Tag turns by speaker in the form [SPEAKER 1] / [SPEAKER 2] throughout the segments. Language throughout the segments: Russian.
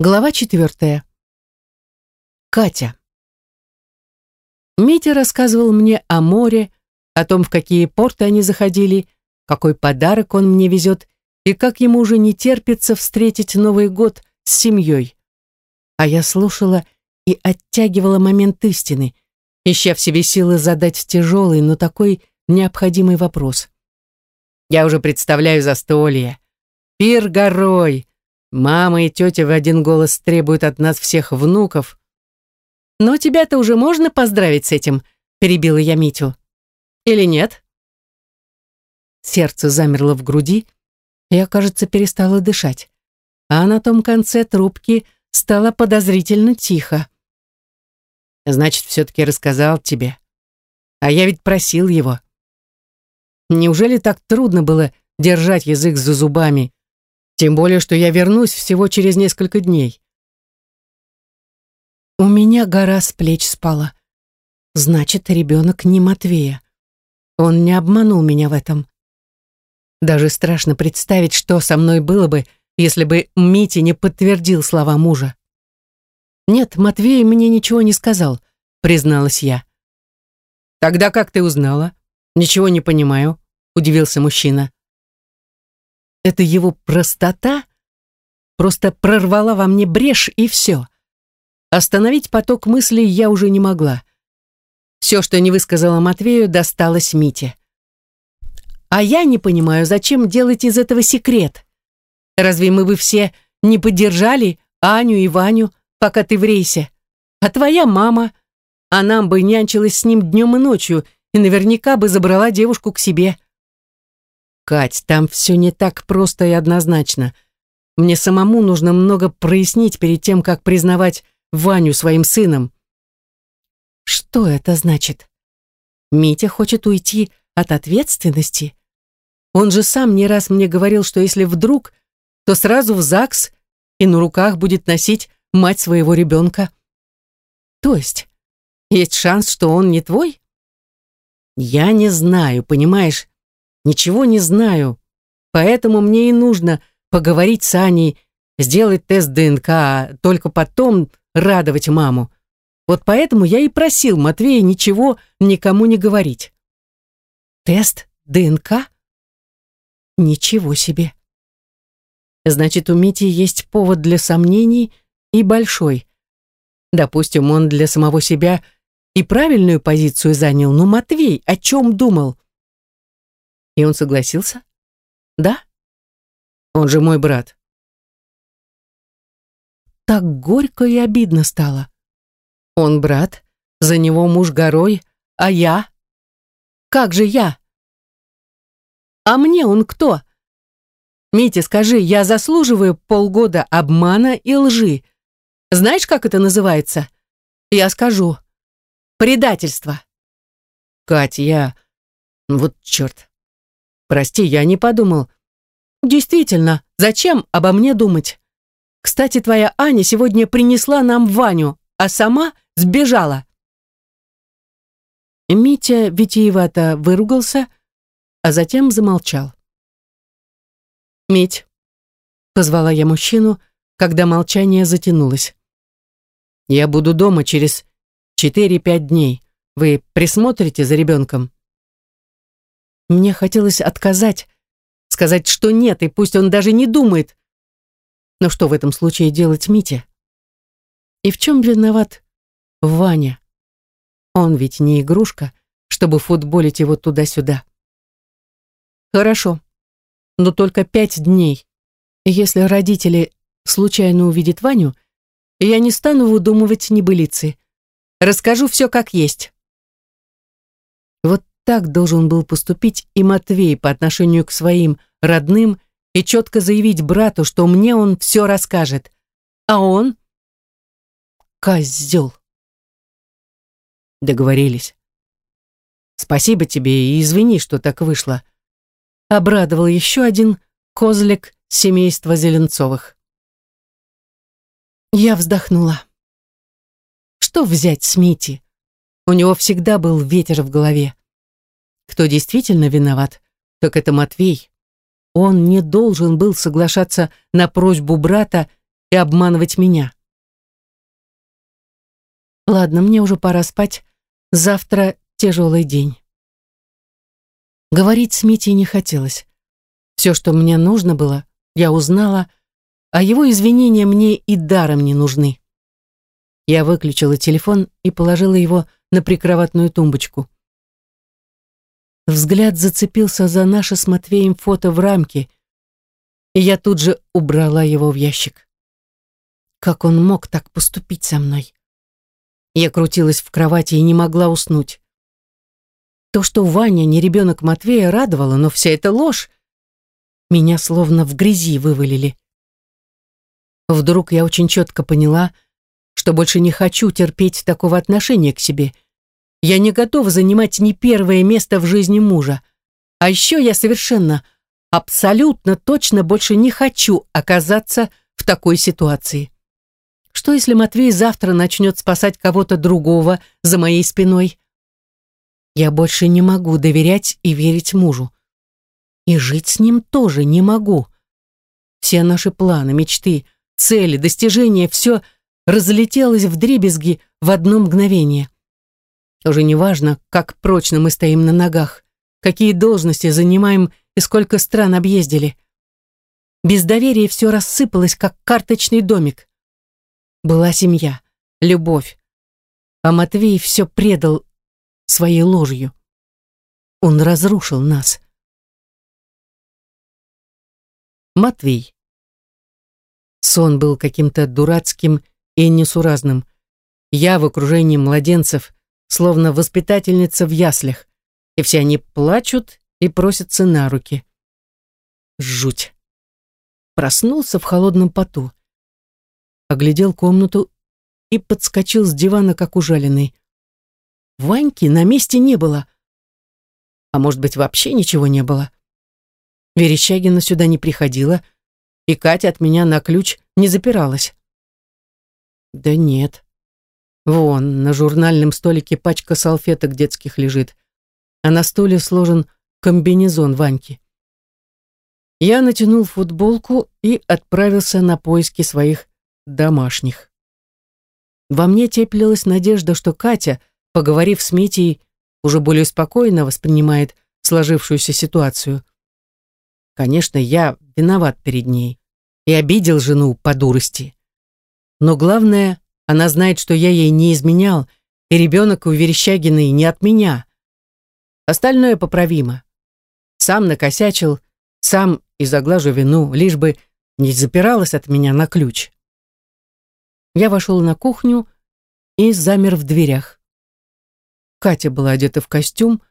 [SPEAKER 1] Глава четвертая. Катя. Митя рассказывал мне о море, о том, в какие порты они заходили, какой подарок он мне везет и как ему уже не терпится встретить Новый год с семьей. А я слушала и оттягивала момент истины, ища в себе силы задать тяжелый, но такой необходимый вопрос. Я уже представляю застолье. Пир горой, Мама и тетя в один голос требуют от нас всех внуков. Но тебя-то уже можно поздравить с этим, перебила я Митю. Или нет? Сердце замерло в груди, и я, кажется, перестала дышать. А на том конце трубки стало подозрительно тихо. Значит, все-таки рассказал тебе. А я ведь просил его. Неужели так трудно было держать язык за зубами? Тем более, что я вернусь всего через несколько дней. У меня гора с плеч спала. Значит, ребенок не Матвея. Он не обманул меня в этом. Даже страшно представить, что со мной было бы, если бы Мити не подтвердил слова мужа. «Нет, Матвей мне ничего не сказал», — призналась я. «Тогда как ты узнала? Ничего не понимаю», — удивился мужчина. Это его простота просто прорвала во мне брешь, и все. Остановить поток мыслей я уже не могла. Все, что не высказала Матвею, досталось Мите. А я не понимаю, зачем делать из этого секрет? Разве мы бы все не поддержали Аню и Ваню, пока ты в рейсе? А твоя мама, а нам бы нянчилась с ним днем и ночью и наверняка бы забрала девушку к себе. Кать, там все не так просто и однозначно. Мне самому нужно много прояснить перед тем, как признавать Ваню своим сыном. Что это значит? Митя хочет уйти от ответственности? Он же сам не раз мне говорил, что если вдруг, то сразу в ЗАГС и на руках будет носить мать своего ребенка. То есть, есть шанс, что он не твой? Я не знаю, понимаешь? Ничего не знаю, поэтому мне и нужно поговорить с Аней, сделать тест ДНК, а только потом радовать маму. Вот поэтому я и просил Матвея ничего никому не говорить. Тест ДНК? Ничего себе. Значит, у Мити есть повод для сомнений и большой. Допустим, он для самого себя и правильную позицию занял, но Матвей о чем думал? И он согласился? Да? Он же мой брат. Так горько и обидно стало. Он брат, за него муж горой, а я? Как же я? А мне он кто? Митя, скажи, я заслуживаю полгода обмана и лжи. Знаешь, как это называется? Я скажу. Предательство. Катя, я... Вот черт. Прости, я не подумал. Действительно, зачем обо мне думать? Кстати, твоя Аня сегодня принесла нам Ваню, а сама сбежала. Митя витиевато выругался, а затем замолчал. «Мить», — позвала я мужчину, когда молчание затянулось. «Я буду дома через четыре-пять дней. Вы присмотрите за ребенком?» Мне хотелось отказать, сказать, что нет, и пусть он даже не думает. Но что в этом случае делать Мите? И в чем виноват Ваня? Он ведь не игрушка, чтобы футболить его туда-сюда. Хорошо, но только пять дней. Если родители случайно увидят Ваню, я не стану выдумывать небылицы. Расскажу все как есть. Так должен был поступить и Матвей по отношению к своим родным и четко заявить брату, что мне он все расскажет. А он? Козел. Договорились. Спасибо тебе и извини, что так вышло. Обрадовал еще один козлик семейства Зеленцовых. Я вздохнула. Что взять с Мити? У него всегда был ветер в голове. Кто действительно виноват, так это Матвей. Он не должен был соглашаться на просьбу брата и обманывать меня. Ладно, мне уже пора спать. Завтра тяжелый день. Говорить с Митей не хотелось. Все, что мне нужно было, я узнала, а его извинения мне и даром не нужны. Я выключила телефон и положила его на прикроватную тумбочку. Взгляд зацепился за наше с Матвеем фото в рамке, и я тут же убрала его в ящик. Как он мог так поступить со мной? Я крутилась в кровати и не могла уснуть. То, что Ваня не ребенок Матвея, радовало, но вся эта ложь меня словно в грязи вывалили. Вдруг я очень четко поняла, что больше не хочу терпеть такого отношения к себе — я не готова занимать ни первое место в жизни мужа. А еще я совершенно, абсолютно точно больше не хочу оказаться в такой ситуации. Что если Матвей завтра начнет спасать кого-то другого за моей спиной? Я больше не могу доверять и верить мужу. И жить с ним тоже не могу. Все наши планы, мечты, цели, достижения, все разлетелось в дребезги в одно мгновение. Уже не важно, как прочно мы стоим на ногах, какие должности занимаем и сколько стран объездили. Без доверия все рассыпалось, как карточный домик. Была семья, любовь. А Матвей все предал своей ложью. Он разрушил нас. Матвей. Сон был каким-то дурацким и несуразным. Я в окружении младенцев, словно воспитательница в яслях, и все они плачут и просятся на руки. Жуть. Проснулся в холодном поту. Оглядел комнату и подскочил с дивана, как ужаленный. Ваньки на месте не было. А может быть, вообще ничего не было. Верещагина сюда не приходила, и Катя от меня на ключ не запиралась. Да нет. Вон, на журнальном столике пачка салфеток детских лежит, а на столе сложен комбинезон Ваньки. Я натянул футболку и отправился на поиски своих домашних. Во мне теплилась надежда, что Катя, поговорив с Митей, уже более спокойно воспринимает сложившуюся ситуацию. Конечно, я виноват перед ней и обидел жену по дурости. Но главное, она знает, что я ей не изменял, и ребенок у Верещагиной не от меня. Остальное поправимо. Сам накосячил, сам и заглажу вину, лишь бы не запиралась от меня на ключ. Я вошел на кухню и замер в дверях. Катя была одета в костюм,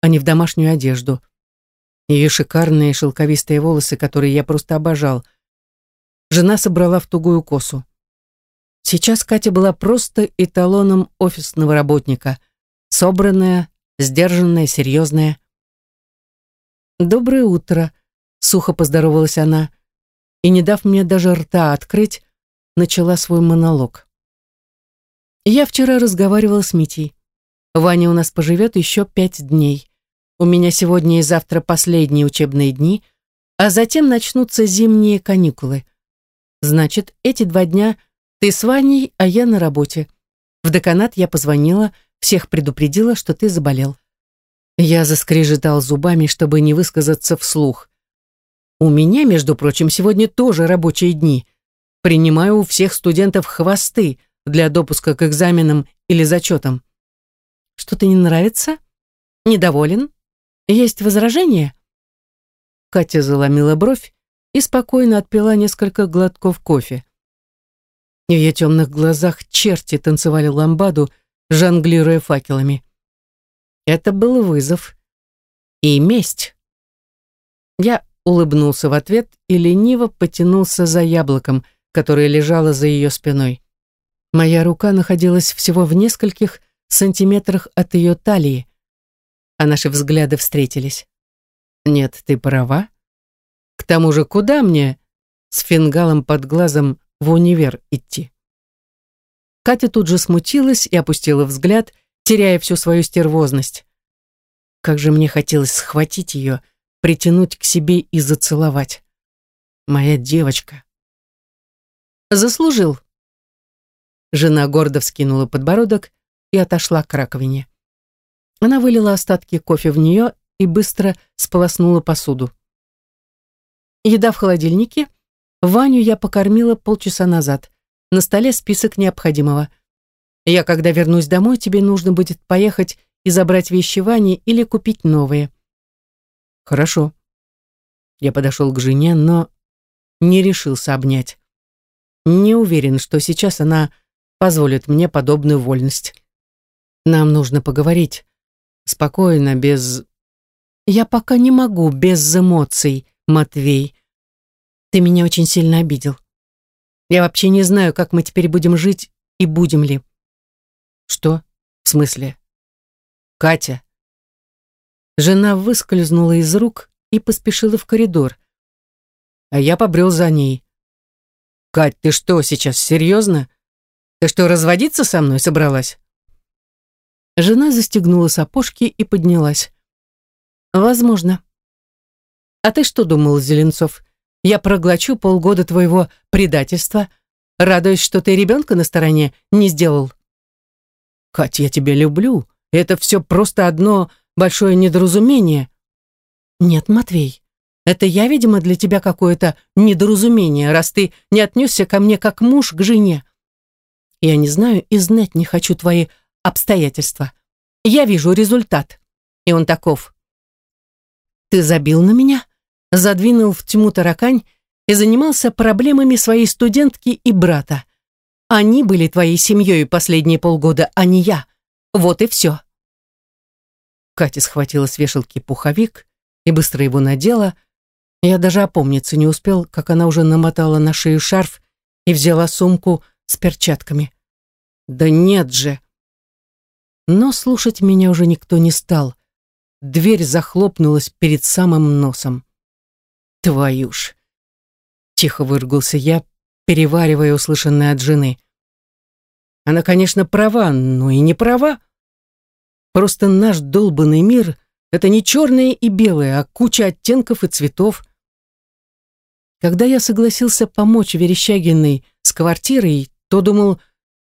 [SPEAKER 1] а не в домашнюю одежду. Ее шикарные шелковистые волосы, которые я просто обожал, жена собрала в тугую косу. Сейчас Катя была просто эталоном офисного работника. Собранная, сдержанная, серьезная. «Доброе утро», — сухо поздоровалась она, и, не дав мне даже рта открыть, начала свой монолог. «Я вчера разговаривала с Митей. Ваня у нас поживет еще пять дней. У меня сегодня и завтра последние учебные дни, а затем начнутся зимние каникулы. Значит, эти два дня — ты с Ваней, а я на работе. В деканат я позвонила, всех предупредила, что ты заболел. Я заскрежетал зубами, чтобы не высказаться вслух. У меня, между прочим, сегодня тоже рабочие дни. Принимаю у всех студентов хвосты для допуска к экзаменам или зачетам. Что-то не нравится? Недоволен? Есть возражения? Катя заломила бровь и спокойно отпила несколько глотков кофе. В ее темных глазах черти танцевали ламбаду, жонглируя факелами. Это был вызов и месть. Я улыбнулся в ответ и лениво потянулся за яблоком, которое лежало за ее спиной. Моя рука находилась всего в нескольких сантиметрах от ее талии, а наши взгляды встретились. «Нет, ты права. К тому же куда мне с фингалом под глазом в универ идти. Катя тут же смутилась и опустила взгляд, теряя всю свою стервозность. Как же мне хотелось схватить ее, притянуть к себе и зацеловать. Моя девочка. Заслужил. Жена гордо вскинула подбородок и отошла к раковине. Она вылила остатки кофе в нее и быстро сполоснула посуду. Еда в холодильнике. Ваню я покормила полчаса назад. На столе список необходимого. Я, когда вернусь домой, тебе нужно будет поехать и забрать вещи Вани или купить новые. Хорошо. Я подошел к жене, но не решился обнять. Не уверен, что сейчас она позволит мне подобную вольность. Нам нужно поговорить. Спокойно, без... Я пока не могу без эмоций, Матвей. Ты меня очень сильно обидел. Я вообще не знаю, как мы теперь будем жить и будем ли. Что? В смысле? Катя. Жена выскользнула из рук и поспешила в коридор. А я побрел за ней. «Кать, ты что, сейчас серьезно? Ты что, разводиться со мной собралась?» Жена застегнула сапожки и поднялась. «Возможно». «А ты что думал, Зеленцов? Я проглочу полгода твоего предательства, радуясь, что ты ребенка на стороне не сделал?» «Кать, я тебя люблю. Это все просто одно большое недоразумение». «Нет, Матвей, это я, видимо, для тебя какое-то недоразумение, раз ты не отнесся ко мне как муж к жене. Я не знаю и знать не хочу твои обстоятельства. Я вижу результат, и он таков. Ты забил на меня, задвинул в тьму таракань и занимался проблемами своей студентки и брата. Они были твоей семьей последние полгода, а не я. Вот и все. Катя схватила с вешалки пуховик и быстро его надела. Я даже опомниться не успел, как она уже намотала на шею шарф и взяла сумку с перчатками. Да нет же. Но слушать меня уже никто не стал. Дверь захлопнулась перед самым носом. Твою ж. Тихо выругался я, переваривая услышанное от жены. Она, конечно, права, но и не права. Просто наш долбанный мир — это не черное и белое, а куча оттенков и цветов. Когда я согласился помочь Верещагиной с квартирой, то думал,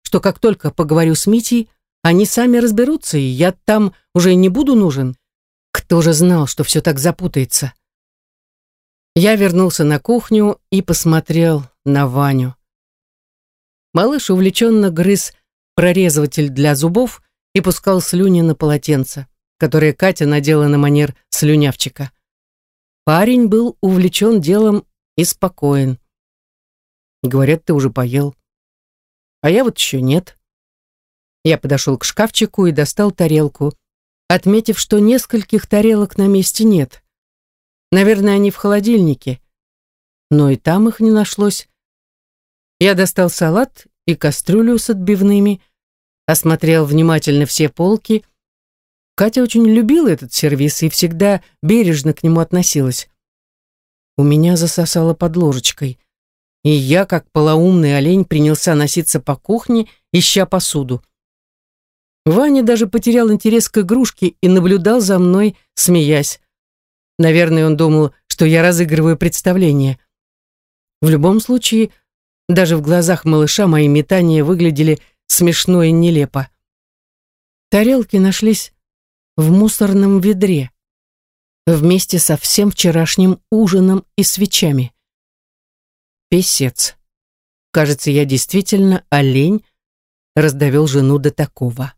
[SPEAKER 1] что как только поговорю с Митей, они сами разберутся, и я там уже не буду нужен. Кто же знал, что все так запутается? Я вернулся на кухню и посмотрел на Ваню. Малыш увлеченно грыз прорезыватель для зубов и пускал слюни на полотенце, которое Катя надела на манер слюнявчика. Парень был увлечен делом и спокоен. Говорят, ты уже поел. А я вот еще нет. Я подошел к шкафчику и достал тарелку, отметив, что нескольких тарелок на месте нет. Наверное, они в холодильнике. Но и там их не нашлось. Я достал салат и кастрюлю с отбивными, осмотрел внимательно все полки. Катя очень любила этот сервис и всегда бережно к нему относилась. У меня засосало под ложечкой, и я, как полоумный олень, принялся носиться по кухне, ища посуду. Ваня даже потерял интерес к игрушке и наблюдал за мной, смеясь. Наверное, он думал, что я разыгрываю представление. В любом случае, даже в глазах малыша мои метания выглядели смешно и нелепо. Тарелки нашлись в мусорном ведре вместе со всем вчерашним ужином и свечами. Песец. Кажется, я действительно олень раздавил жену до такого.